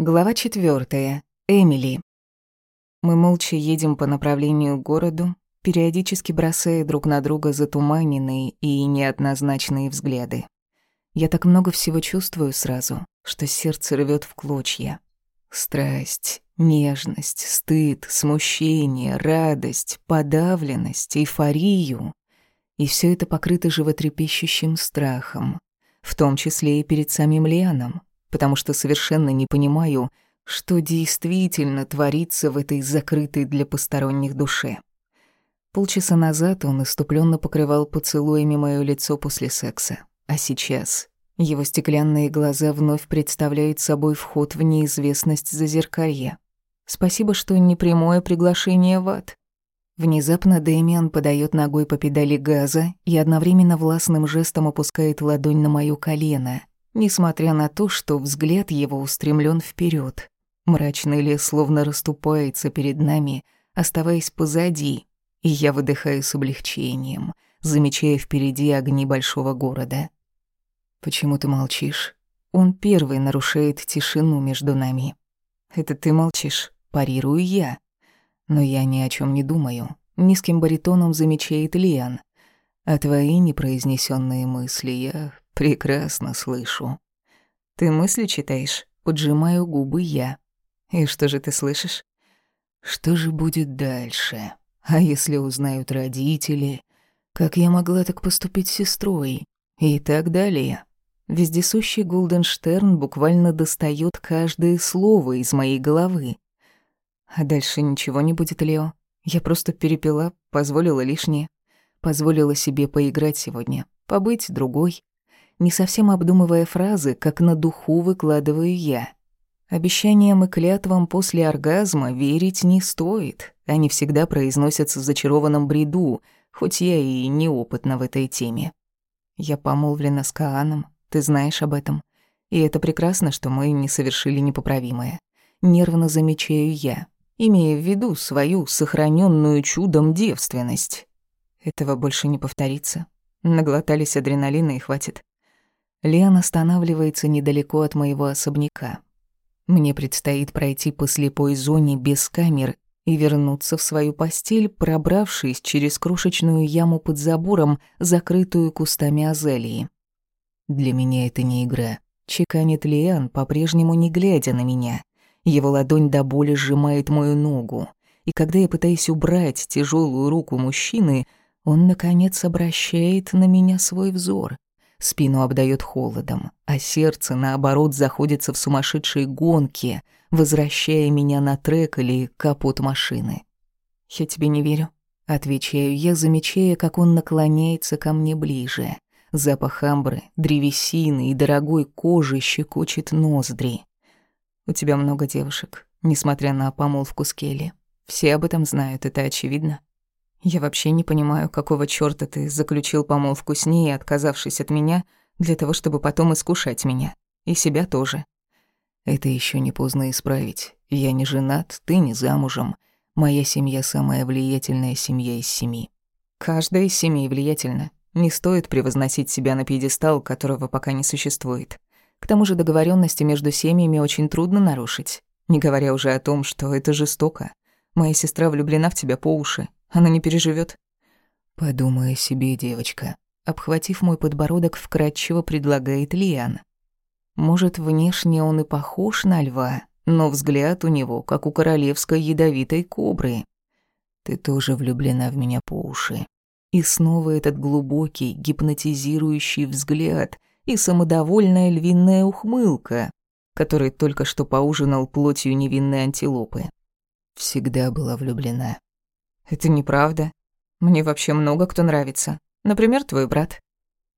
Глава четвертая. Эмили. Мы молча едем по направлению к городу, периодически бросая друг на друга затуманенные и неоднозначные взгляды. Я так много всего чувствую сразу, что сердце рвет в клочья. Страсть, нежность, стыд, смущение, радость, подавленность, эйфорию. И все это покрыто животрепещущим страхом, в том числе и перед самим Лианом, потому что совершенно не понимаю, что действительно творится в этой закрытой для посторонних душе. Полчаса назад он иступленно покрывал поцелуями моё лицо после секса, а сейчас его стеклянные глаза вновь представляют собой вход в неизвестность зазеркалья. Спасибо, что не прямое приглашение в ад. Внезапно Дэмиан подает ногой по педали газа и одновременно властным жестом опускает ладонь на моё колено, несмотря на то, что взгляд его устремлен вперед. Мрачный лес словно расступается перед нами, оставаясь позади, и я выдыхаю с облегчением, замечая впереди огни большого города. «Почему ты молчишь?» Он первый нарушает тишину между нами. «Это ты молчишь?» Парирую я. Но я ни о чем не думаю. Низким баритоном замечает Лиан. А твои непроизнесенные мысли я Прекрасно слышу. Ты мысли читаешь? Поджимаю губы я. И что же ты слышишь? Что же будет дальше? А если узнают родители? Как я могла так поступить с сестрой? И так далее. Вездесущий Голденштерн буквально достает каждое слово из моей головы. А дальше ничего не будет, Лео. Я просто перепила, позволила лишнее. Позволила себе поиграть сегодня, побыть другой не совсем обдумывая фразы, как на духу выкладываю я. Обещаниям и клятвам после оргазма верить не стоит. Они всегда произносятся в зачарованном бреду, хоть я и неопытна в этой теме. Я помолвлена с Кааном, ты знаешь об этом. И это прекрасно, что мы не совершили непоправимое. Нервно замечаю я, имея в виду свою сохраненную чудом девственность. Этого больше не повторится. Наглотались адреналина и хватит. Лен останавливается недалеко от моего особняка. Мне предстоит пройти по слепой зоне без камер и вернуться в свою постель, пробравшись через крошечную яму под забором, закрытую кустами азалии. Для меня это не игра. Чеканит Лиан, по-прежнему не глядя на меня. Его ладонь до боли сжимает мою ногу. И когда я пытаюсь убрать тяжелую руку мужчины, он, наконец, обращает на меня свой взор. Спину обдает холодом, а сердце, наоборот, заходится в сумасшедшей гонке, возвращая меня на трек или капот машины. «Я тебе не верю», — отвечаю я, замечая, как он наклоняется ко мне ближе. Запах амбры, древесины и дорогой кожи щекочет ноздри. «У тебя много девушек, несмотря на помолвку с Келли. Все об этом знают, это очевидно». Я вообще не понимаю, какого чёрта ты заключил помолвку с ней, отказавшись от меня, для того, чтобы потом искушать меня. И себя тоже. Это ещё не поздно исправить. Я не женат, ты не замужем. Моя семья самая влиятельная семья из семи. Каждая из семей влиятельна. Не стоит превозносить себя на пьедестал, которого пока не существует. К тому же договоренности между семьями очень трудно нарушить. Не говоря уже о том, что это жестоко. Моя сестра влюблена в тебя по уши, она не переживет. Подумай о себе, девочка. Обхватив мой подбородок, вкратчиво предлагает Лиан. Может, внешне он и похож на льва, но взгляд у него, как у королевской ядовитой кобры. Ты тоже влюблена в меня по уши. И снова этот глубокий, гипнотизирующий взгляд и самодовольная львиная ухмылка, который только что поужинал плотью невинной антилопы. Всегда была влюблена. Это неправда. Мне вообще много кто нравится. Например, твой брат.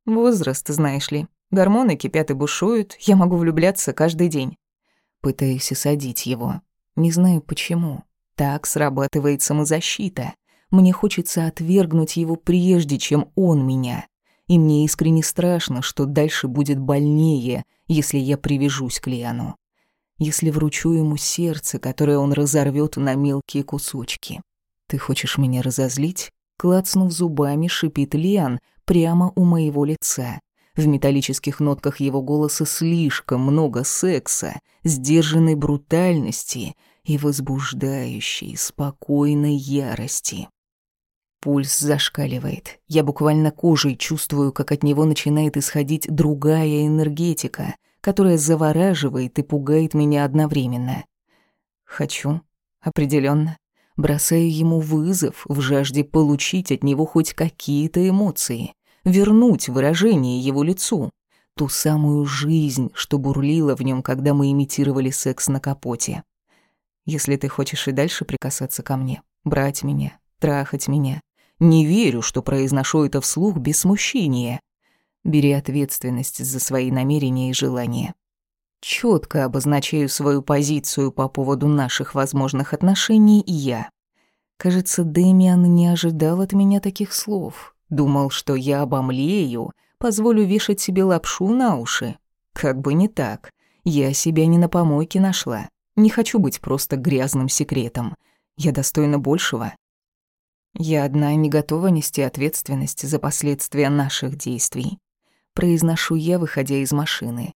Возраст, знаешь ли. Гормоны кипят и бушуют. Я могу влюбляться каждый день. Пытаюсь осадить его. Не знаю почему. Так срабатывает самозащита. Мне хочется отвергнуть его прежде, чем он меня. И мне искренне страшно, что дальше будет больнее, если я привяжусь к Лиану. Если вручу ему сердце, которое он разорвет на мелкие кусочки. «Ты хочешь меня разозлить?» Клацнув зубами, шипит Лиан прямо у моего лица. В металлических нотках его голоса слишком много секса, сдержанной брутальности и возбуждающей, спокойной ярости. Пульс зашкаливает. Я буквально кожей чувствую, как от него начинает исходить другая энергетика, которая завораживает и пугает меня одновременно. Хочу, определенно, бросаю ему вызов в жажде получить от него хоть какие-то эмоции, вернуть выражение его лицу, ту самую жизнь, что бурлила в нем, когда мы имитировали секс на капоте. Если ты хочешь и дальше прикасаться ко мне, брать меня, трахать меня, не верю, что произношу это вслух без смущения. Бери ответственность за свои намерения и желания. Четко обозначаю свою позицию по поводу наших возможных отношений я. Кажется, Дэмиан не ожидал от меня таких слов. Думал, что я обомлею, позволю вешать себе лапшу на уши. Как бы не так. Я себя не на помойке нашла. Не хочу быть просто грязным секретом. Я достойна большего. Я одна не готова нести ответственность за последствия наших действий. Произношу я, выходя из машины.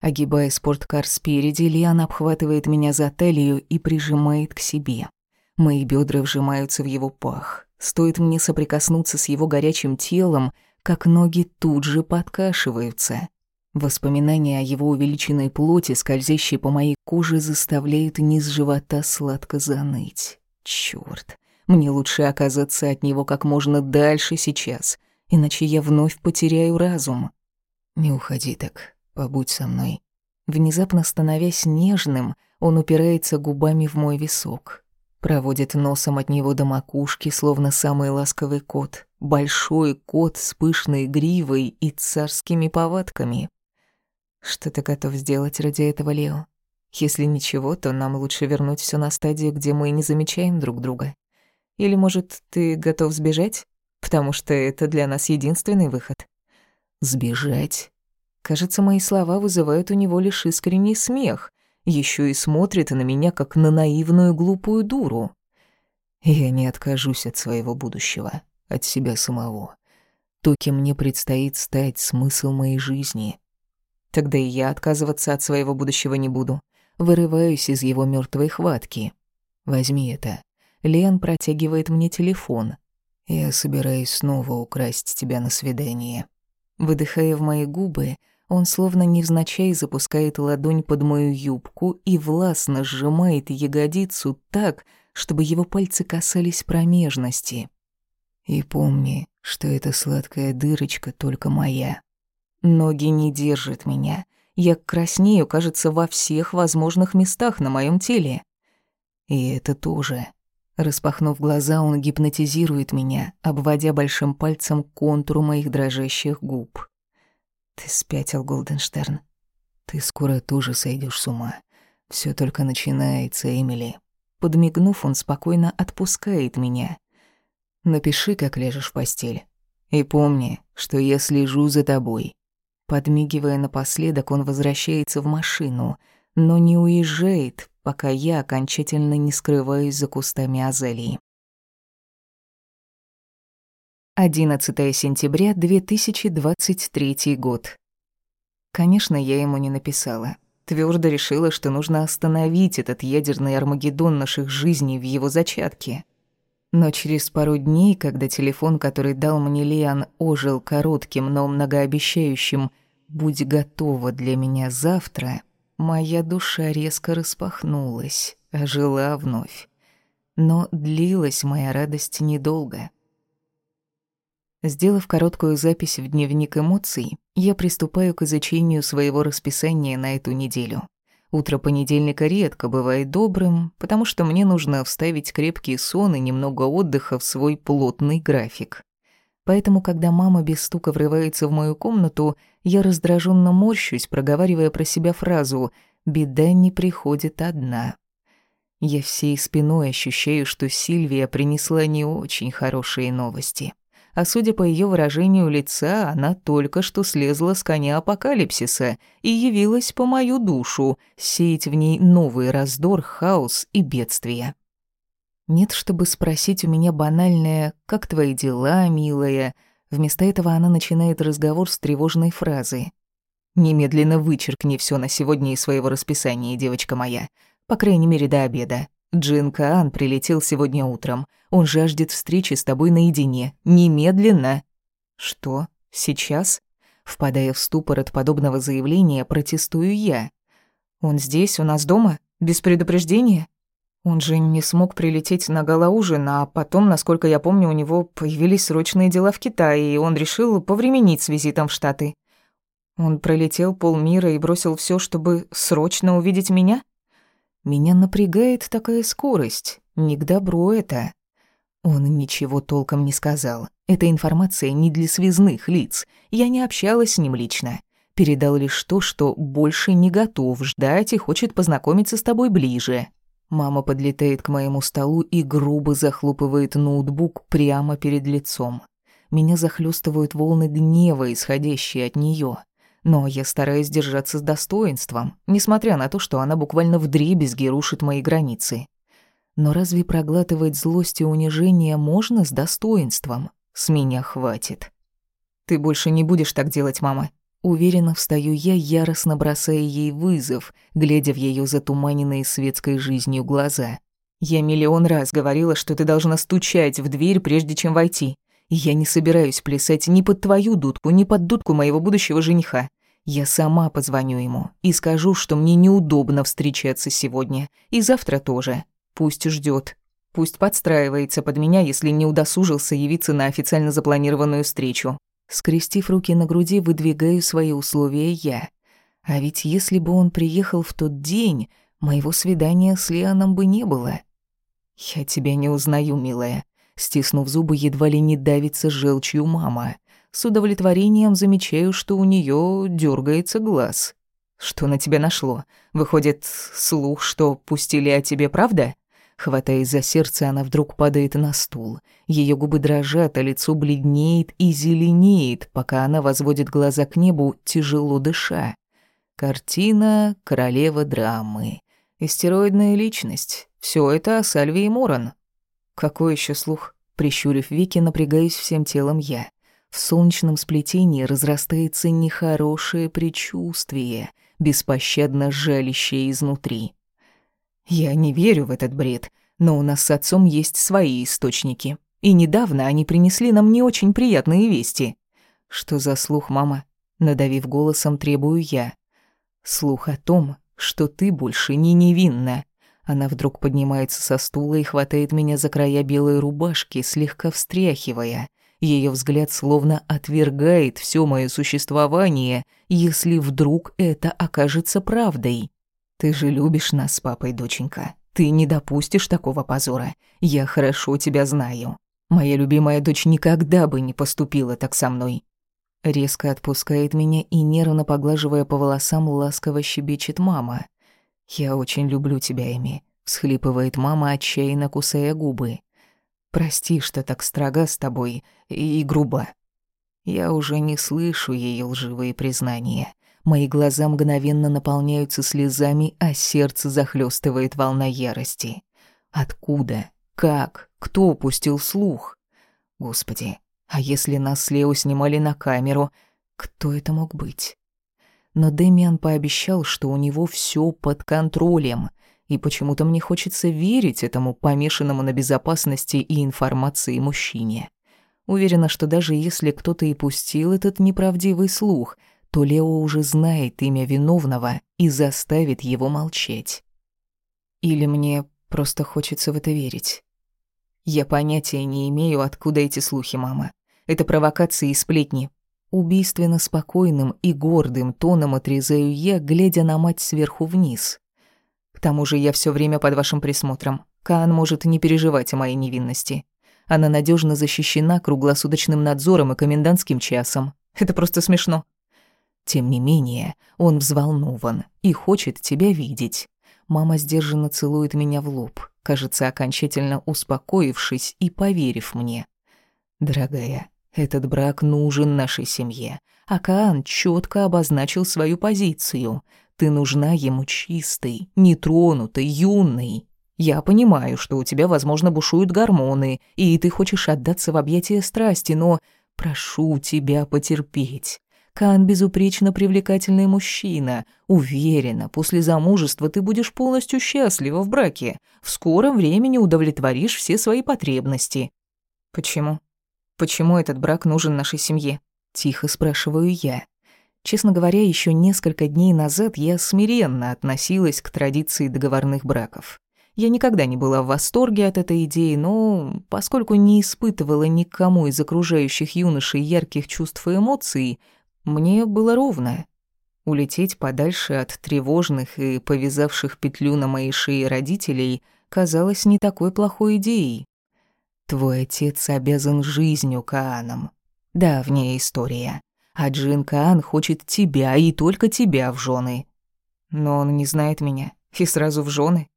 Огибая спорткар спереди, Лиан обхватывает меня за талию и прижимает к себе. Мои бедра вжимаются в его пах. Стоит мне соприкоснуться с его горячим телом, как ноги тут же подкашиваются. Воспоминания о его увеличенной плоти, скользящей по моей коже, заставляют низ живота сладко заныть. Чёрт. Мне лучше оказаться от него как можно дальше сейчас, иначе я вновь потеряю разум. Не уходи так, побудь со мной. Внезапно становясь нежным, он упирается губами в мой висок. Проводит носом от него до макушки, словно самый ласковый кот. Большой кот с пышной гривой и царскими повадками. Что ты готов сделать ради этого, Лео? Если ничего, то нам лучше вернуть все на стадию, где мы не замечаем друг друга. Или, может, ты готов сбежать? Потому что это для нас единственный выход. Сбежать? Кажется, мои слова вызывают у него лишь искренний смех. Еще и смотрит на меня, как на наивную глупую дуру. Я не откажусь от своего будущего, от себя самого. То, кем мне предстоит стать, смысл моей жизни. Тогда и я отказываться от своего будущего не буду. Вырываюсь из его мертвой хватки. Возьми это. Лен протягивает мне телефон. «Я собираюсь снова украсть тебя на свидание». Выдыхая в мои губы, он словно невзначай запускает ладонь под мою юбку и властно сжимает ягодицу так, чтобы его пальцы касались промежности. И помни, что эта сладкая дырочка только моя. Ноги не держат меня. Я краснею, кажется, во всех возможных местах на моем теле. И это тоже. Распахнув глаза, он гипнотизирует меня, обводя большим пальцем контуру моих дрожащих губ. «Ты спятил, Голденштерн. Ты скоро тоже сойдешь с ума. Все только начинается, Эмили». Подмигнув, он спокойно отпускает меня. «Напиши, как ляжешь в постель. И помни, что я слежу за тобой». Подмигивая напоследок, он возвращается в машину, но не уезжает, пока я окончательно не скрываюсь за кустами азалии. 11 сентября 2023 год. Конечно, я ему не написала. Твердо решила, что нужно остановить этот ядерный армагеддон наших жизней в его зачатке. Но через пару дней, когда телефон, который дал мне Лиан, ожил коротким, но многообещающим «Будь готова для меня завтра», Моя душа резко распахнулась, ожила вновь. Но длилась моя радость недолго. Сделав короткую запись в дневник эмоций, я приступаю к изучению своего расписания на эту неделю. Утро понедельника редко бывает добрым, потому что мне нужно вставить крепкий сон и немного отдыха в свой плотный график. Поэтому, когда мама без стука врывается в мою комнату, я раздраженно морщусь, проговаривая про себя фразу «Беда не приходит одна». Я всей спиной ощущаю, что Сильвия принесла не очень хорошие новости. А судя по ее выражению лица, она только что слезла с коня апокалипсиса и явилась по мою душу, сеять в ней новый раздор, хаос и бедствия. Нет, чтобы спросить у меня банальное «Как твои дела, милая?» Вместо этого она начинает разговор с тревожной фразы. «Немедленно вычеркни все на сегодня из своего расписания, девочка моя. По крайней мере, до обеда. Джин Каан прилетел сегодня утром. Он жаждет встречи с тобой наедине. Немедленно!» «Что? Сейчас?» Впадая в ступор от подобного заявления, протестую я. «Он здесь, у нас дома? Без предупреждения?» Он же не смог прилететь на галаужин, а потом, насколько я помню, у него появились срочные дела в Китае, и он решил повременить с визитом в Штаты. Он пролетел полмира и бросил все, чтобы срочно увидеть меня? Меня напрягает такая скорость. Не к добру это. Он ничего толком не сказал. Эта информация не для связных лиц. Я не общалась с ним лично. Передал лишь то, что больше не готов ждать и хочет познакомиться с тобой ближе. Мама подлетает к моему столу и грубо захлопывает ноутбук прямо перед лицом. Меня захлестывают волны гнева, исходящие от нее. Но я стараюсь держаться с достоинством, несмотря на то, что она буквально вдребезги рушит мои границы. Но разве проглатывать злость и унижение можно с достоинством? С меня хватит. Ты больше не будешь так делать, мама. Уверенно встаю я, яростно бросая ей вызов, глядя в ее затуманенные светской жизнью глаза. Я миллион раз говорила, что ты должна стучать в дверь, прежде чем войти. Я не собираюсь плясать ни под твою дудку, ни под дудку моего будущего жениха. Я сама позвоню ему и скажу, что мне неудобно встречаться сегодня, и завтра тоже. Пусть ждет. Пусть подстраивается под меня, если не удосужился явиться на официально запланированную встречу. Скрестив руки на груди, выдвигаю свои условия я. А ведь если бы он приехал в тот день, моего свидания с Лианом бы не было. Я тебя не узнаю, милая. Стиснув зубы, едва ли не давится желчью мама. С удовлетворением замечаю, что у нее дергается глаз. Что на тебя нашло? Выходит, слух, что пустили о тебе, правда? Хватаясь за сердце, она вдруг падает на стул. Ее губы дрожат, а лицо бледнеет и зеленеет, пока она возводит глаза к небу, тяжело дыша. Картина «Королева драмы». Истероидная личность. Все это о Сальве и Моран. Какой еще слух? Прищурив веки, напрягаюсь всем телом я. В солнечном сплетении разрастается нехорошее предчувствие, беспощадно жалящее изнутри. Я не верю в этот бред, но у нас с отцом есть свои источники. И недавно они принесли нам не очень приятные вести. Что за слух, мама? Надавив голосом, требую я. Слух о том, что ты больше не невинна. Она вдруг поднимается со стула и хватает меня за края белой рубашки, слегка встряхивая. Ее взгляд словно отвергает все мое существование, если вдруг это окажется правдой. Ты же любишь нас с папой, доченька. Ты не допустишь такого позора. Я хорошо тебя знаю. Моя любимая дочь никогда бы не поступила так со мной. Резко отпускает меня и нервно поглаживая по волосам ласково щебечет мама. «Я очень люблю тебя, Эми», — всхлипывает мама, отчаянно кусая губы. «Прости, что так строга с тобой и грубо». Я уже не слышу ее лживые признания. Мои глаза мгновенно наполняются слезами, а сердце захлестывает волна ярости. Откуда? Как? Кто упустил слух? Господи, а если нас с Лео снимали на камеру, кто это мог быть? Но Дэмиан пообещал, что у него все под контролем, и почему-то мне хочется верить этому помешанному на безопасности и информации мужчине. Уверена, что даже если кто-то и пустил этот неправдивый слух, то Лео уже знает имя виновного и заставит его молчать. Или мне просто хочется в это верить. Я понятия не имею, откуда эти слухи, мама. Это провокации и сплетни, Убийственно спокойным и гордым тоном отрезаю я, глядя на мать сверху вниз. Тому же я все время под вашим присмотром. Каан может не переживать о моей невинности. Она надежно защищена круглосуточным надзором и комендантским часом. Это просто смешно. Тем не менее, он взволнован и хочет тебя видеть. Мама сдержанно целует меня в лоб, кажется, окончательно успокоившись и поверив мне. Дорогая, этот брак нужен нашей семье. А Каан четко обозначил свою позицию. Ты нужна ему чистой, нетронутой, юной. Я понимаю, что у тебя, возможно, бушуют гормоны, и ты хочешь отдаться в объятия страсти, но Прошу тебя потерпеть. Кан безупречно привлекательный мужчина. Уверена, после замужества ты будешь полностью счастлива в браке. В скором времени удовлетворишь все свои потребности. Почему? Почему этот брак нужен нашей семье? Тихо спрашиваю я. Честно говоря, еще несколько дней назад я смиренно относилась к традиции договорных браков. Я никогда не была в восторге от этой идеи, но поскольку не испытывала никому из окружающих юношей ярких чувств и эмоций, мне было ровно. Улететь подальше от тревожных и повязавших петлю на моей шее родителей казалось не такой плохой идеей. Твой отец обязан жизнью Каанам. Давняя история. А Джин Каан хочет тебя и только тебя в жены. Но он не знает меня. И сразу в жены.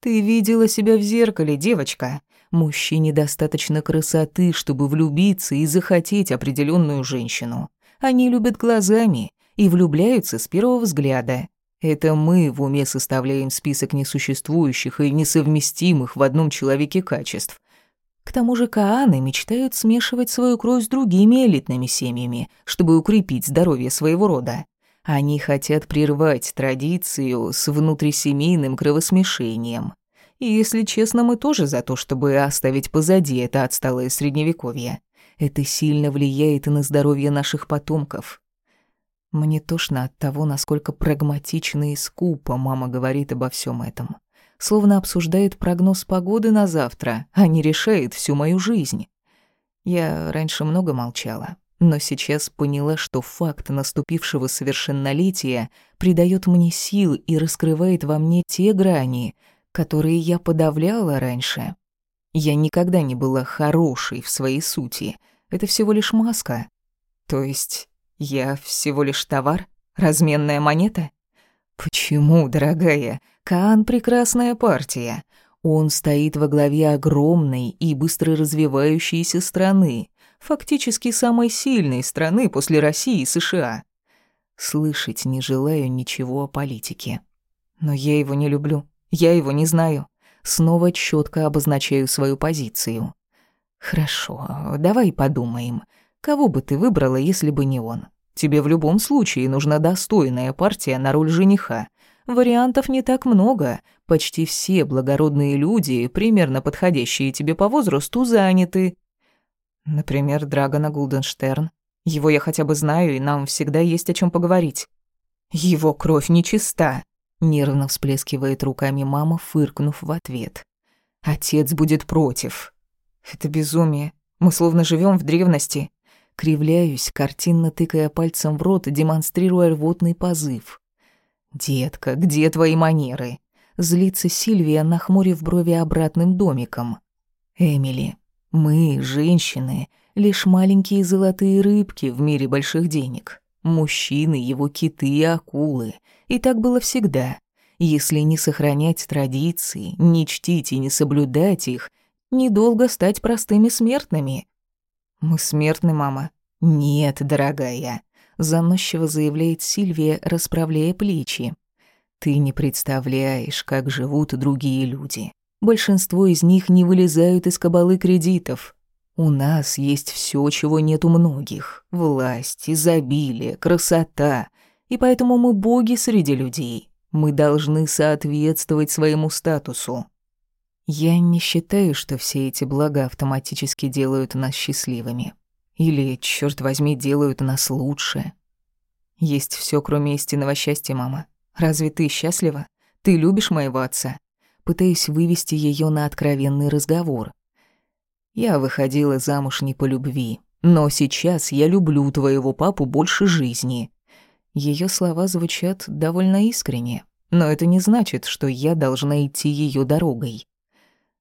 Ты видела себя в зеркале, девочка. Мужчине достаточно красоты, чтобы влюбиться и захотеть определенную женщину. Они любят глазами и влюбляются с первого взгляда. Это мы в уме составляем список несуществующих и несовместимых в одном человеке качеств. К тому же Кааны мечтают смешивать свою кровь с другими элитными семьями, чтобы укрепить здоровье своего рода. Они хотят прервать традицию с внутрисемейным кровосмешением. И, если честно, мы тоже за то, чтобы оставить позади это отсталое средневековье. Это сильно влияет и на здоровье наших потомков. Мне тошно от того, насколько прагматично и скупо мама говорит обо всем этом. Словно обсуждает прогноз погоды на завтра, а не решает всю мою жизнь. Я раньше много молчала, но сейчас поняла, что факт наступившего совершеннолетия придает мне сил и раскрывает во мне те грани, которые я подавляла раньше. Я никогда не была хорошей в своей сути. Это всего лишь маска. То есть я всего лишь товар? Разменная монета? Почему, дорогая? Каан — прекрасная партия. Он стоит во главе огромной и быстро развивающейся страны, фактически самой сильной страны после России и США. Слышать не желаю ничего о политике. Но я его не люблю, я его не знаю снова четко обозначаю свою позицию. «Хорошо, давай подумаем. Кого бы ты выбрала, если бы не он? Тебе в любом случае нужна достойная партия на роль жениха. Вариантов не так много. Почти все благородные люди, примерно подходящие тебе по возрасту, заняты. Например, Драгона Гулденштерн. Его я хотя бы знаю, и нам всегда есть о чем поговорить. Его кровь нечиста. Нервно всплескивает руками мама, фыркнув в ответ. Отец будет против. Это безумие. Мы словно живем в древности. Кривляюсь, картинно тыкая пальцем в рот, демонстрируя рвотный позыв. «Детка, где твои манеры?» Злится Сильвия, нахмурив брови обратным домиком. «Эмили, мы, женщины, лишь маленькие золотые рыбки в мире больших денег. Мужчины, его киты и акулы. И так было всегда. Если не сохранять традиции, не чтить и не соблюдать их, недолго стать простыми смертными. Мы смертны, мама. Нет, дорогая, заносчиво заявляет Сильвия, расправляя плечи. Ты не представляешь, как живут другие люди. Большинство из них не вылезают из кабалы кредитов, у нас есть все, чего нет у многих. Власть, изобилие, красота. И поэтому мы боги среди людей. Мы должны соответствовать своему статусу. Я не считаю, что все эти блага автоматически делают нас счастливыми. Или, черт возьми, делают нас лучше. Есть все, кроме истинного счастья, мама. Разве ты счастлива? Ты любишь моего отца? Пытаюсь вывести ее на откровенный разговор. Я выходила замуж не по любви, но сейчас я люблю твоего папу больше жизни. Ее слова звучат довольно искренне, но это не значит, что я должна идти ее дорогой.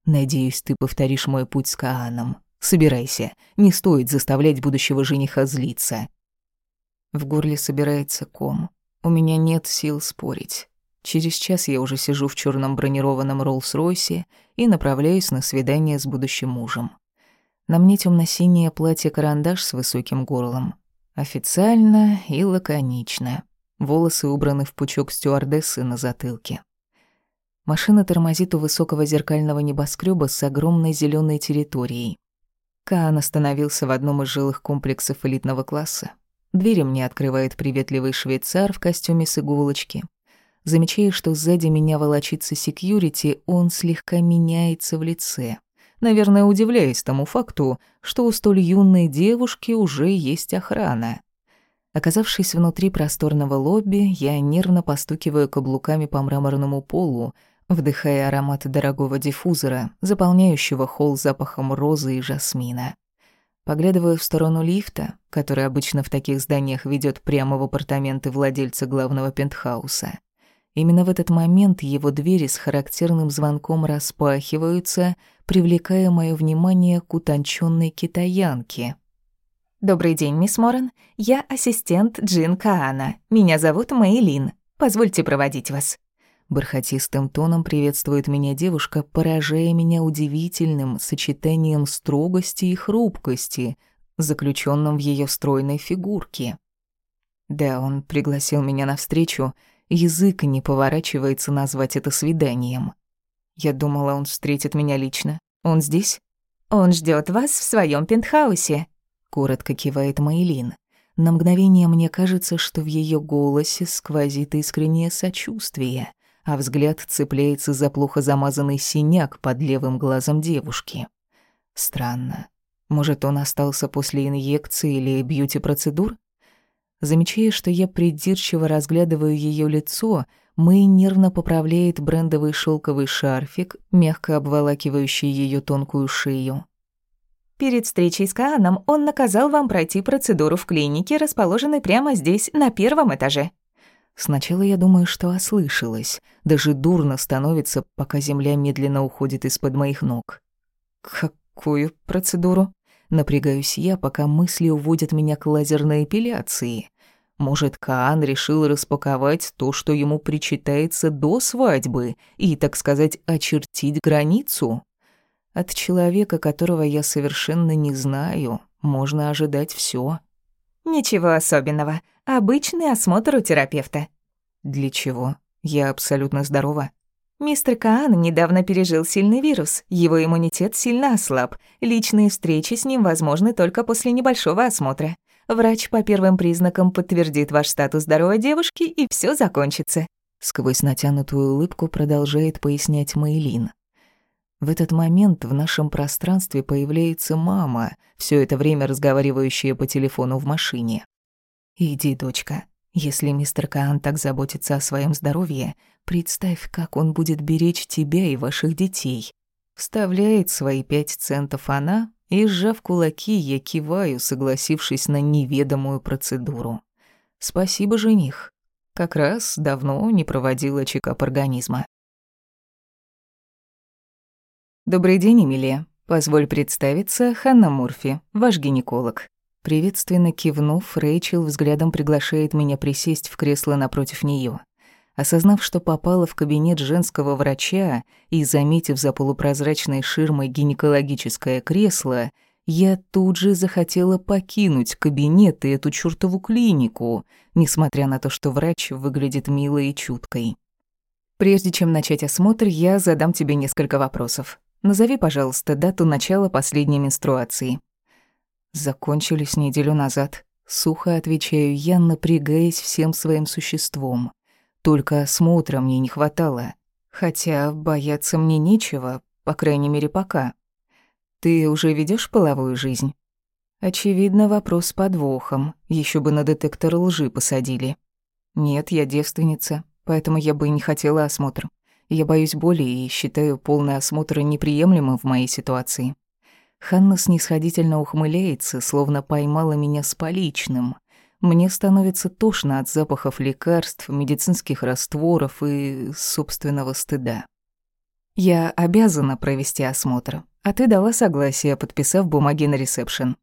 Надеюсь, ты повторишь мой путь с Кааном. Собирайся, не стоит заставлять будущего жениха злиться. В горле собирается ком. У меня нет сил спорить. Через час я уже сижу в черном бронированном Роллс-Ройсе и направляюсь на свидание с будущим мужем. На мне темно-синее платье-карандаш с высоким горлом. Официально и лаконично. Волосы убраны в пучок стюардессы на затылке. Машина тормозит у высокого зеркального небоскреба с огромной зеленой территорией. Каан остановился в одном из жилых комплексов элитного класса. Двери мне открывает приветливый швейцар в костюме с иголочки. Замечая, что сзади меня волочится секьюрити, он слегка меняется в лице. Наверное, удивляясь тому факту, что у столь юной девушки уже есть охрана. Оказавшись внутри просторного лобби, я нервно постукиваю каблуками по мраморному полу, вдыхая аромат дорогого диффузора, заполняющего холл запахом розы и жасмина. Поглядываю в сторону лифта, который обычно в таких зданиях ведет прямо в апартаменты владельца главного пентхауса. Именно в этот момент его двери с характерным звонком распахиваются, привлекая моё внимание к утонченной китаянке. «Добрый день, мисс Моран. Я ассистент Джин Каана. Меня зовут Мэйлин. Позвольте проводить вас». Бархатистым тоном приветствует меня девушка, поражая меня удивительным сочетанием строгости и хрупкости, заключенным в её стройной фигурке. Да, он пригласил меня на встречу, Язык не поворачивается назвать это свиданием. Я думала, он встретит меня лично. Он здесь? Он ждет вас в своем пентхаусе. Коротко кивает Майлин. На мгновение мне кажется, что в ее голосе сквозит искреннее сочувствие, а взгляд цепляется за плохо замазанный синяк под левым глазом девушки. Странно. Может, он остался после инъекции или бьюти-процедур? Замечая, что я придирчиво разглядываю ее лицо, Мэй нервно поправляет брендовый шелковый шарфик, мягко обволакивающий ее тонкую шею. Перед встречей с Кааном он наказал вам пройти процедуру в клинике, расположенной прямо здесь, на первом этаже. Сначала я думаю, что ослышалась. Даже дурно становится, пока земля медленно уходит из-под моих ног. Какую процедуру? Напрягаюсь я, пока мысли уводят меня к лазерной эпиляции. Может, Каан решил распаковать то, что ему причитается до свадьбы, и, так сказать, очертить границу? От человека, которого я совершенно не знаю, можно ожидать все. Ничего особенного. Обычный осмотр у терапевта. Для чего? Я абсолютно здорова. Мистер Каан недавно пережил сильный вирус. Его иммунитет сильно ослаб. Личные встречи с ним возможны только после небольшого осмотра. Врач по первым признакам подтвердит ваш статус здоровой девушки, и все закончится. Сквозь натянутую улыбку продолжает пояснять Мейлин. В этот момент в нашем пространстве появляется мама, все это время разговаривающая по телефону в машине. «Иди, дочка. Если мистер Каан так заботится о своем здоровье, Представь, как он будет беречь тебя и ваших детей. Вставляет свои пять центов она, и, сжав кулаки, я киваю, согласившись на неведомую процедуру. Спасибо, жених. Как раз давно не проводила чекап организма. Добрый день, Эмилия. Позволь представиться, Ханна Мурфи, ваш гинеколог. Приветственно кивнув, Рэйчел взглядом приглашает меня присесть в кресло напротив нее. Осознав, что попала в кабинет женского врача и заметив за полупрозрачной ширмой гинекологическое кресло, я тут же захотела покинуть кабинет и эту чёртову клинику, несмотря на то, что врач выглядит милой и чуткой. Прежде чем начать осмотр, я задам тебе несколько вопросов. Назови, пожалуйста, дату начала последней менструации. Закончились неделю назад. Сухо отвечаю я, напрягаясь всем своим существом. Только осмотра мне не хватало. Хотя бояться мне нечего, по крайней мере, пока. Ты уже ведешь половую жизнь? Очевидно, вопрос с подвохом. Еще бы на детектор лжи посадили. Нет, я девственница, поэтому я бы не хотела осмотр. Я боюсь боли и считаю полный осмотр неприемлемым в моей ситуации. Ханна снисходительно ухмыляется, словно поймала меня с поличным. Мне становится тошно от запахов лекарств, медицинских растворов и собственного стыда. Я обязана провести осмотр, а ты дала согласие, подписав бумаги на ресепшн.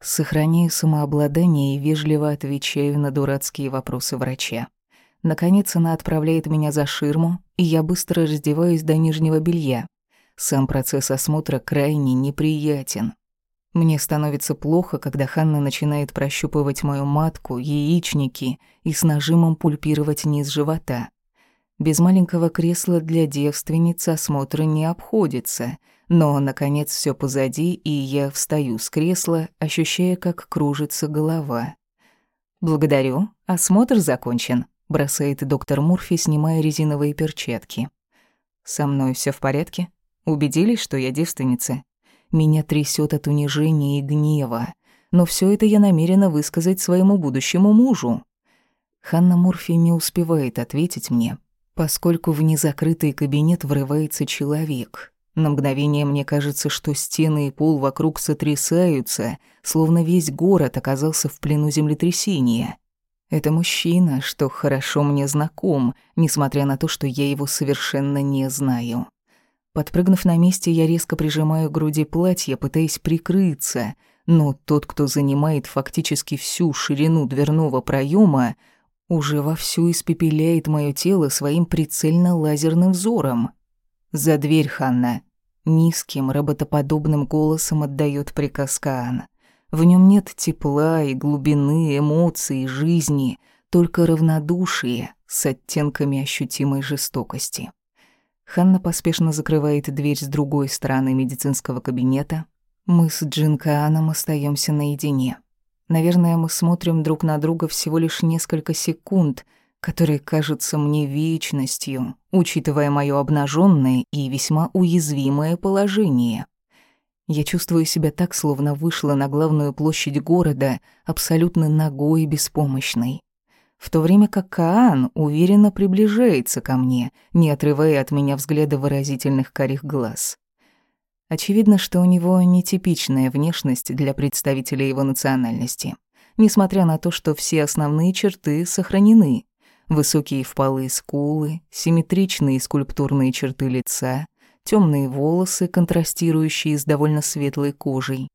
Сохраняю самообладание и вежливо отвечаю на дурацкие вопросы врача. Наконец она отправляет меня за ширму, и я быстро раздеваюсь до нижнего белья. Сам процесс осмотра крайне неприятен. Мне становится плохо, когда Ханна начинает прощупывать мою матку, яичники и с нажимом пульпировать низ живота. Без маленького кресла для девственниц осмотр не обходится. Но, наконец, все позади, и я встаю с кресла, ощущая, как кружится голова. «Благодарю. Осмотр закончен», — бросает доктор Мурфи, снимая резиновые перчатки. «Со мной все в порядке? Убедились, что я девственница?» Меня трясет от унижения и гнева, но все это я намерена высказать своему будущему мужу. Ханна Мурфи не успевает ответить мне, поскольку в незакрытый кабинет врывается человек. На мгновение мне кажется, что стены и пол вокруг сотрясаются, словно весь город оказался в плену землетрясения. Это мужчина, что хорошо мне знаком, несмотря на то, что я его совершенно не знаю. Подпрыгнув на месте, я резко прижимаю к груди платье, пытаясь прикрыться, но тот, кто занимает фактически всю ширину дверного проема, уже вовсю испепеляет мое тело своим прицельно-лазерным взором. «За дверь, Ханна!» Низким, роботоподобным голосом отдает приказ Каан. В нем нет тепла и глубины, эмоций, жизни, только равнодушие с оттенками ощутимой жестокости. Ханна поспешно закрывает дверь с другой стороны медицинского кабинета. Мы с Джин Кааном остаемся наедине. Наверное, мы смотрим друг на друга всего лишь несколько секунд, которые кажутся мне вечностью, учитывая моё обнажённое и весьма уязвимое положение. Я чувствую себя так, словно вышла на главную площадь города, абсолютно нагой и беспомощной в то время как Каан уверенно приближается ко мне, не отрывая от меня взгляда выразительных карих глаз. Очевидно, что у него нетипичная внешность для представителя его национальности, несмотря на то, что все основные черты сохранены. Высокие впалые скулы, симметричные скульптурные черты лица, темные волосы, контрастирующие с довольно светлой кожей,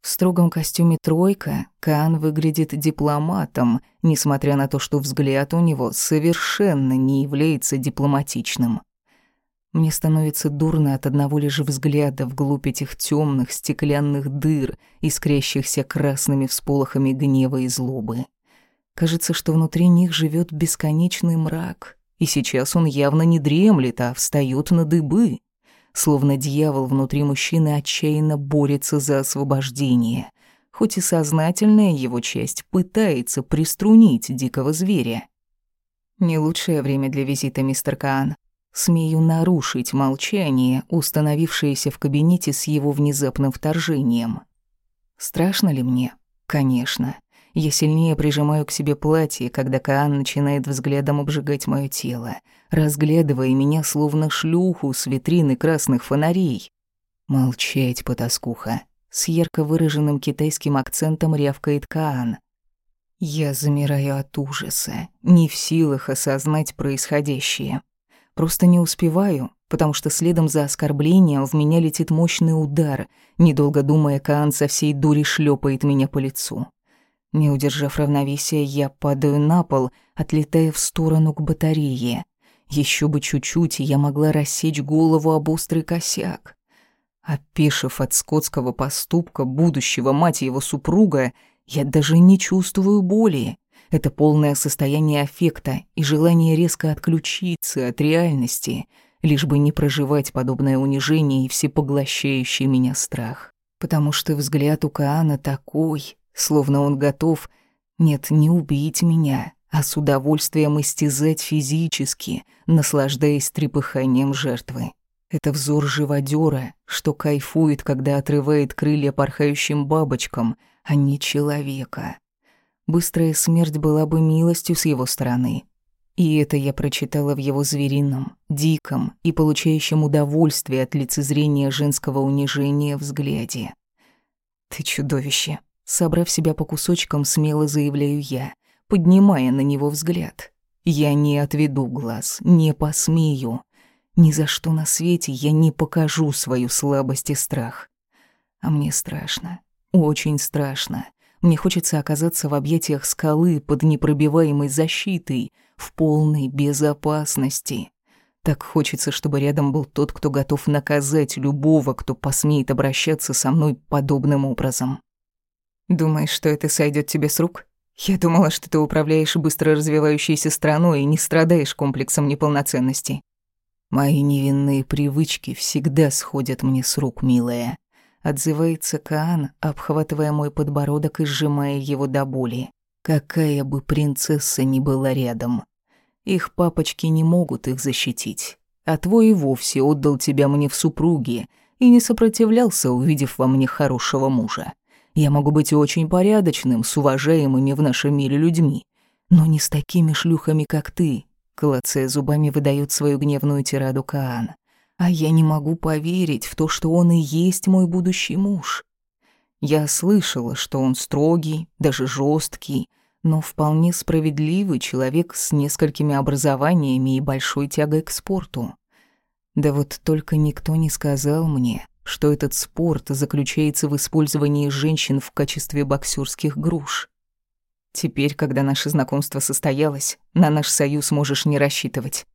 в строгом костюме «тройка» Каан выглядит дипломатом, несмотря на то, что взгляд у него совершенно не является дипломатичным. Мне становится дурно от одного лишь взгляда вглубь этих темных стеклянных дыр, искрящихся красными всполохами гнева и злобы. Кажется, что внутри них живет бесконечный мрак, и сейчас он явно не дремлет, а встает на дыбы словно дьявол внутри мужчины отчаянно борется за освобождение, хоть и сознательная его часть пытается приструнить дикого зверя. Не лучшее время для визита, мистер Каан. Смею нарушить молчание, установившееся в кабинете с его внезапным вторжением. Страшно ли мне? Конечно. Я сильнее прижимаю к себе платье, когда Каан начинает взглядом обжигать моё тело, разглядывая меня словно шлюху с витрины красных фонарей. «Молчать, потаскуха!» С ярко выраженным китайским акцентом рявкает Каан. Я замираю от ужаса, не в силах осознать происходящее. Просто не успеваю, потому что следом за оскорблением в меня летит мощный удар. Недолго думая, Каан со всей дури шлепает меня по лицу. Не удержав равновесия, я падаю на пол, отлетая в сторону к батарее. Еще бы чуть-чуть, и я могла рассечь голову об острый косяк. Опешив от скотского поступка будущего мать его супруга, я даже не чувствую боли. Это полное состояние аффекта и желание резко отключиться от реальности, лишь бы не проживать подобное унижение и всепоглощающий меня страх. Потому что взгляд у Каана такой, словно он готов, нет, не убить меня, а с удовольствием истязать физически, наслаждаясь трепыханием жертвы. Это взор живодера, что кайфует, когда отрывает крылья порхающим бабочкам, а не человека. Быстрая смерть была бы милостью с его стороны. И это я прочитала в его зверином, диком и получающем удовольствие от лицезрения женского унижения взгляде. «Ты чудовище!» Собрав себя по кусочкам, смело заявляю я, поднимая на него взгляд. Я не отведу глаз, не посмею. Ни за что на свете я не покажу свою слабость и страх. А мне страшно, очень страшно. Мне хочется оказаться в объятиях скалы под непробиваемой защитой, в полной безопасности. Так хочется, чтобы рядом был тот, кто готов наказать любого, кто посмеет обращаться со мной подобным образом. «Думаешь, что это сойдет тебе с рук?» Я думала, что ты управляешь быстро развивающейся страной и не страдаешь комплексом неполноценности. Мои невинные привычки всегда сходят мне с рук, милая. Отзывается Каан, обхватывая мой подбородок и сжимая его до боли. Какая бы принцесса ни была рядом. Их папочки не могут их защитить. А твой и вовсе отдал тебя мне в супруги и не сопротивлялся, увидев во мне хорошего мужа. Я могу быть очень порядочным, с уважаемыми в нашем мире людьми, но не с такими шлюхами, как ты. Клацая зубами, выдает свою гневную тираду Каан. А я не могу поверить в то, что он и есть мой будущий муж. Я слышала, что он строгий, даже жесткий, но вполне справедливый человек с несколькими образованиями и большой тягой к спорту. Да вот только никто не сказал мне, что этот спорт заключается в использовании женщин в качестве боксерских груш. Теперь, когда наше знакомство состоялось, на наш союз можешь не рассчитывать.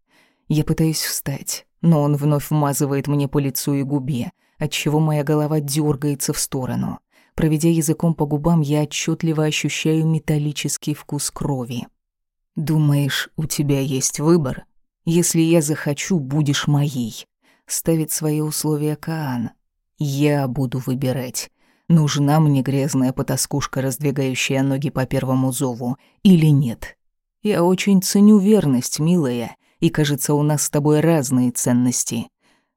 Я пытаюсь встать, но он вновь вмазывает мне по лицу и губе, отчего моя голова дергается в сторону. Проведя языком по губам, я отчетливо ощущаю металлический вкус крови. «Думаешь, у тебя есть выбор? Если я захочу, будешь моей», — ставит свои условия Каан, я буду выбирать, нужна мне грязная потаскушка, раздвигающая ноги по первому зову, или нет. Я очень ценю верность, милая, и, кажется, у нас с тобой разные ценности.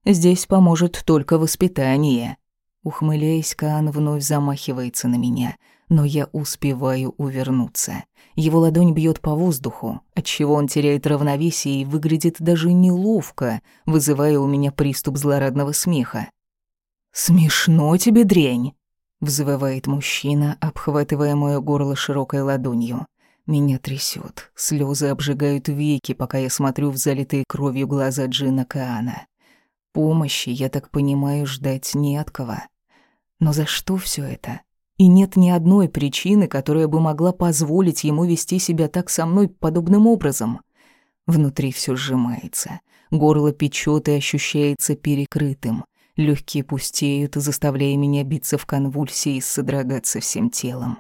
Здесь поможет только воспитание. Ухмыляясь, Каан вновь замахивается на меня, но я успеваю увернуться. Его ладонь бьет по воздуху, отчего он теряет равновесие и выглядит даже неловко, вызывая у меня приступ злорадного смеха. «Смешно тебе, дрянь!» — взвывает мужчина, обхватывая моё горло широкой ладонью. Меня трясет, слезы обжигают веки, пока я смотрю в залитые кровью глаза Джина Каана. Помощи, я так понимаю, ждать не от кого. Но за что все это? И нет ни одной причины, которая бы могла позволить ему вести себя так со мной подобным образом. Внутри все сжимается, горло печет и ощущается перекрытым. Легкие пустеют, заставляя меня биться в конвульсии и содрогаться всем телом.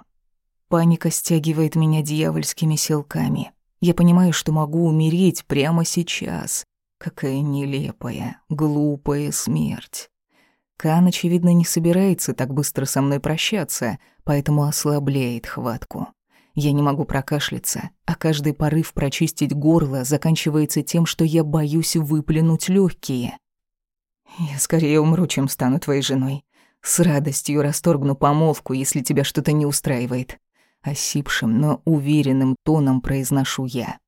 Паника стягивает меня дьявольскими силками. Я понимаю, что могу умереть прямо сейчас. Какая нелепая, глупая смерть. Кан, очевидно, не собирается так быстро со мной прощаться, поэтому ослабляет хватку. Я не могу прокашляться, а каждый порыв прочистить горло заканчивается тем, что я боюсь выплюнуть легкие. Я скорее умру, чем стану твоей женой. С радостью расторгну помолвку, если тебя что-то не устраивает. Осипшим, но уверенным тоном произношу я.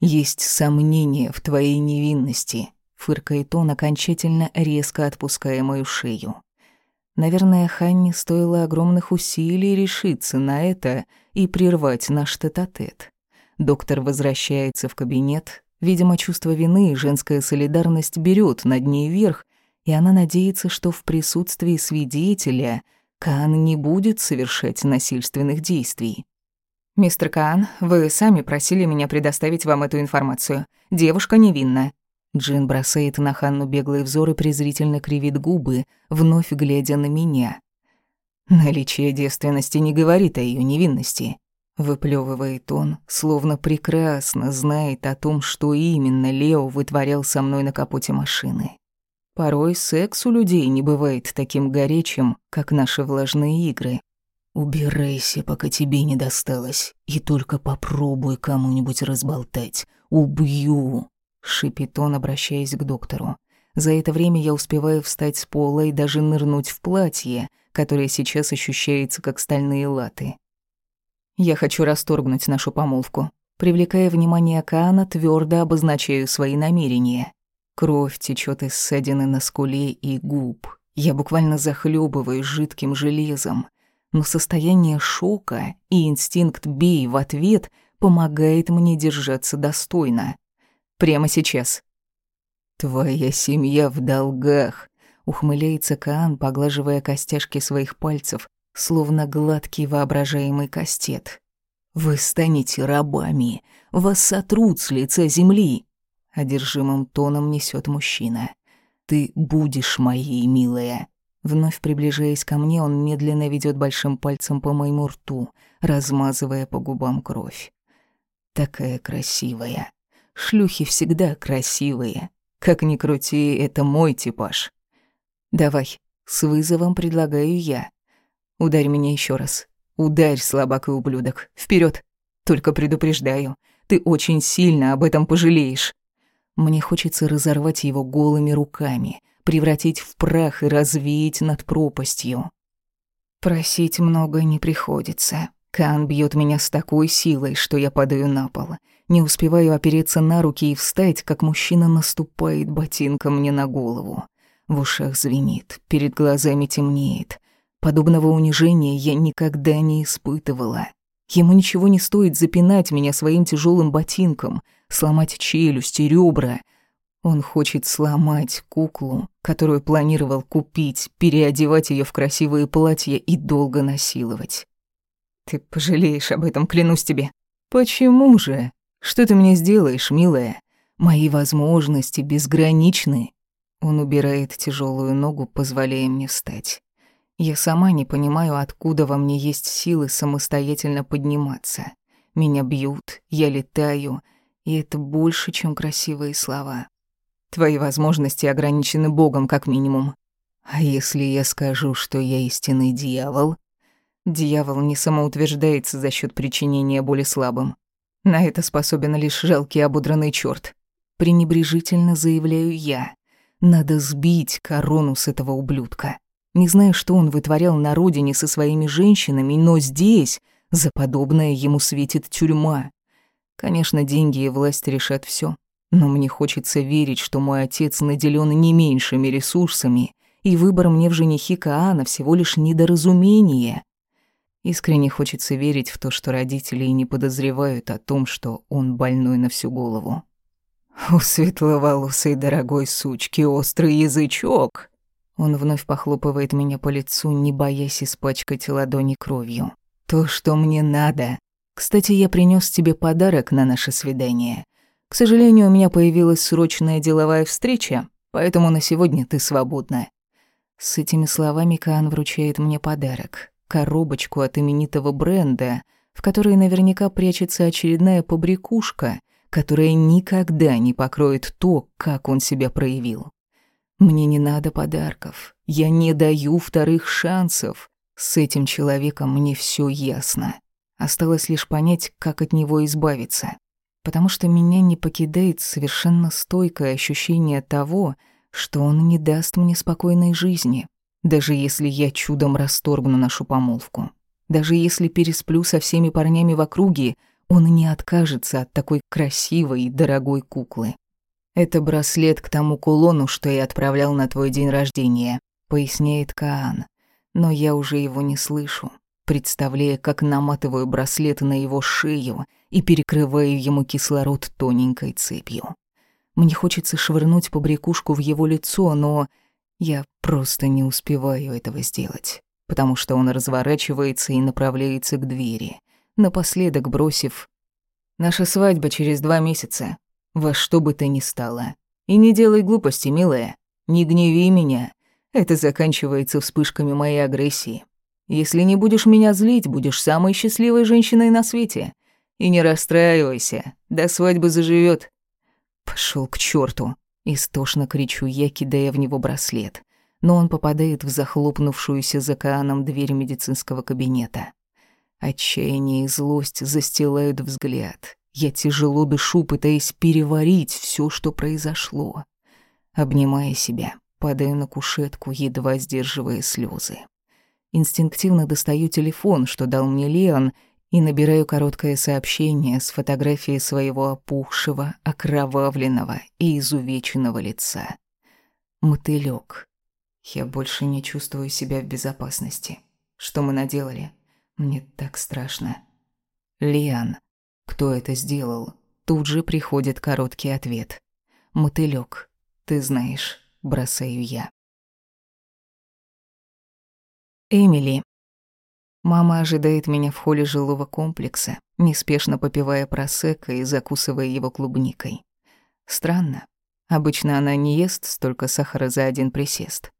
Есть сомнения в твоей невинности, фыркает он, окончательно резко отпуская мою шею. Наверное, Ханне стоило огромных усилий решиться на это и прервать наш тет-а-тет. Доктор возвращается в кабинет, Видимо, чувство вины и женская солидарность берет над ней верх, и она надеется, что в присутствии свидетеля Каан не будет совершать насильственных действий. «Мистер Каан, вы сами просили меня предоставить вам эту информацию. Девушка невинна». Джин бросает на Ханну беглый взор и презрительно кривит губы, вновь глядя на меня. Наличие девственности не говорит о ее невинности. Выплёвывает он, словно прекрасно знает о том, что именно Лео вытворял со мной на капоте машины. Порой секс у людей не бывает таким горячим, как наши влажные игры. «Убирайся, пока тебе не досталось, и только попробуй кому-нибудь разболтать. Убью!» — шипит он, обращаясь к доктору. За это время я успеваю встать с пола и даже нырнуть в платье, которое сейчас ощущается как стальные латы. Я хочу расторгнуть нашу помолвку. Привлекая внимание Каана, твердо обозначаю свои намерения. Кровь течет из ссадины на скуле и губ. Я буквально захлебываюсь жидким железом. Но состояние шока и инстинкт «бей» в ответ помогает мне держаться достойно. Прямо сейчас. «Твоя семья в долгах», — ухмыляется Каан, поглаживая костяшки своих пальцев, словно гладкий воображаемый кастет. «Вы станете рабами, вас сотрут с лица земли!» Одержимым тоном несет мужчина. «Ты будешь моей, милая. Вновь приближаясь ко мне, он медленно ведет большим пальцем по моему рту, размазывая по губам кровь. Такая красивая. Шлюхи всегда красивые. Как ни крути, это мой типаж. Давай, с вызовом предлагаю я. Ударь меня еще раз. Ударь, слабак и ублюдок. Вперед. Только предупреждаю, ты очень сильно об этом пожалеешь. Мне хочется разорвать его голыми руками, превратить в прах и развеять над пропастью. Просить много не приходится. Кан бьет меня с такой силой, что я падаю на пол. Не успеваю опереться на руки и встать, как мужчина наступает ботинком мне на голову. В ушах звенит, перед глазами темнеет. Подобного унижения я никогда не испытывала. Ему ничего не стоит запинать меня своим тяжелым ботинком, сломать челюсть и ребра — он хочет сломать куклу, которую планировал купить, переодевать ее в красивые платья и долго насиловать. Ты пожалеешь об этом, клянусь тебе. Почему же? Что ты мне сделаешь, милая? Мои возможности безграничны. Он убирает тяжелую ногу, позволяя мне встать. Я сама не понимаю, откуда во мне есть силы самостоятельно подниматься. Меня бьют, я летаю, и это больше, чем красивые слова. Твои возможности ограничены Богом, как минимум. А если я скажу, что я истинный дьявол? Дьявол не самоутверждается за счет причинения боли слабым. На это способен лишь жалкий ободранный черт. Пренебрежительно заявляю я. Надо сбить корону с этого ублюдка. Не знаю, что он вытворял на родине со своими женщинами, но здесь за подобное ему светит тюрьма. Конечно, деньги и власть решат все. Но мне хочется верить, что мой отец наделен не меньшими ресурсами, и выбор мне в женихи Каана всего лишь недоразумение. Искренне хочется верить в то, что родители и не подозревают о том, что он больной на всю голову. «У светловолосой дорогой сучки острый язычок!» Он вновь похлопывает меня по лицу, не боясь испачкать ладони кровью. «То, что мне надо. Кстати, я принес тебе подарок на наше свидание. К сожалению, у меня появилась срочная деловая встреча, поэтому на сегодня ты свободна». С этими словами Каан вручает мне подарок. Коробочку от именитого бренда, в которой наверняка прячется очередная побрякушка, которая никогда не покроет то, как он себя проявил. Мне не надо подарков. Я не даю вторых шансов. С этим человеком мне все ясно. Осталось лишь понять, как от него избавиться потому что меня не покидает совершенно стойкое ощущение того, что он не даст мне спокойной жизни, даже если я чудом расторгну нашу помолвку. Даже если пересплю со всеми парнями в округе, он не откажется от такой красивой и дорогой куклы. «Это браслет к тому кулону, что я отправлял на твой день рождения», — поясняет Каан. Но я уже его не слышу, представляя, как наматываю браслет на его шею — и перекрываю ему кислород тоненькой цепью. Мне хочется швырнуть побрякушку в его лицо, но я просто не успеваю этого сделать, потому что он разворачивается и направляется к двери, напоследок бросив «Наша свадьба через два месяца, во что бы то ни стало. И не делай глупости, милая, не гневи меня, это заканчивается вспышками моей агрессии. Если не будешь меня злить, будешь самой счастливой женщиной на свете. И не расстраивайся, до свадьбы заживет. Пошел к черту! Истошно кричу я, кидая в него браслет. Но он попадает в захлопнувшуюся за Кааном дверь медицинского кабинета. Отчаяние и злость застилают взгляд. Я тяжело дышу, пытаясь переварить все, что произошло. Обнимая себя, падаю на кушетку, едва сдерживая слезы. Инстинктивно достаю телефон, что дал мне Леон, и набираю короткое сообщение с фотографией своего опухшего, окровавленного и изувеченного лица. Мотылёк. Я больше не чувствую себя в безопасности. Что мы наделали? Мне так страшно. Лиан. Кто это сделал? Тут же приходит короткий ответ. Мотылёк. Ты знаешь, бросаю я. Эмили. Мама ожидает меня в холле жилого комплекса, неспешно попивая просекко и закусывая его клубникой. Странно. Обычно она не ест столько сахара за один присест.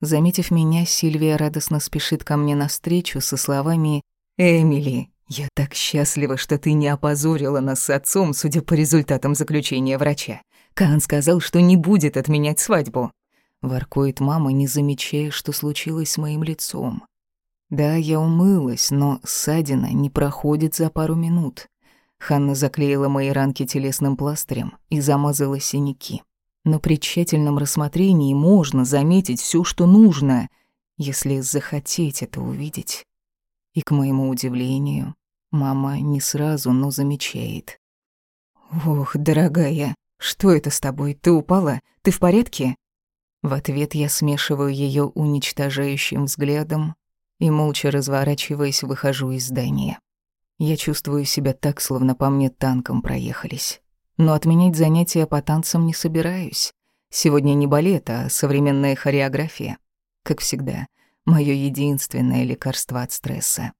Заметив меня, Сильвия радостно спешит ко мне навстречу со словами «Эмили, я так счастлива, что ты не опозорила нас с отцом, судя по результатам заключения врача. Кан сказал, что не будет отменять свадьбу». Воркует мама, не замечая, что случилось с моим лицом. Да, я умылась, но ссадина не проходит за пару минут. Ханна заклеила мои ранки телесным пластырем и замазала синяки. Но при тщательном рассмотрении можно заметить все, что нужно, если захотеть это увидеть. И, к моему удивлению, мама не сразу, но замечает. «Ох, дорогая, что это с тобой? Ты упала? Ты в порядке?» В ответ я смешиваю ее уничтожающим взглядом и, молча разворачиваясь, выхожу из здания. Я чувствую себя так, словно по мне танком проехались. Но отменять занятия по танцам не собираюсь. Сегодня не балет, а современная хореография. Как всегда, мое единственное лекарство от стресса.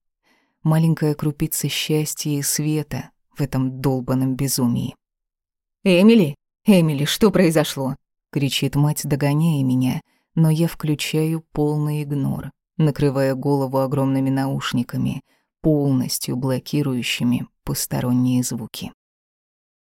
Маленькая крупица счастья и света в этом долбанном безумии. «Эмили! Эмили, что произошло?» — кричит мать, догоняя меня, но я включаю полный игнор, накрывая голову огромными наушниками, полностью блокирующими посторонние звуки.